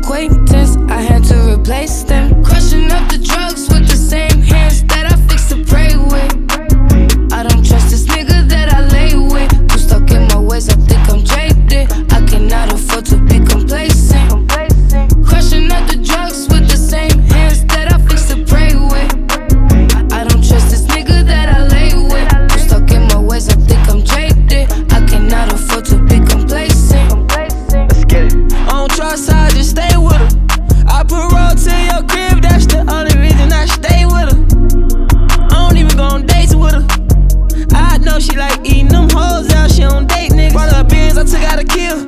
acquaintance, I had to replace them. Crushing up the drugs with the same hands that I fix the prey with. I don't trust this nigga that I lay with. Too stuck in my ways, I think I'm jaded. I cannot afford to be complacent. Crushing up the drugs with the same hands that I fix the prey with. I don't trust this nigga that I lay with. Too stuck in my ways, I think I'm jaded. I cannot afford to be complacent. Let's get it. I don't trust, I just stay. she don't date niggas. Run up bins, I took out a kill.